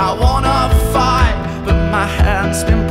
I wanna fight. But my hand's been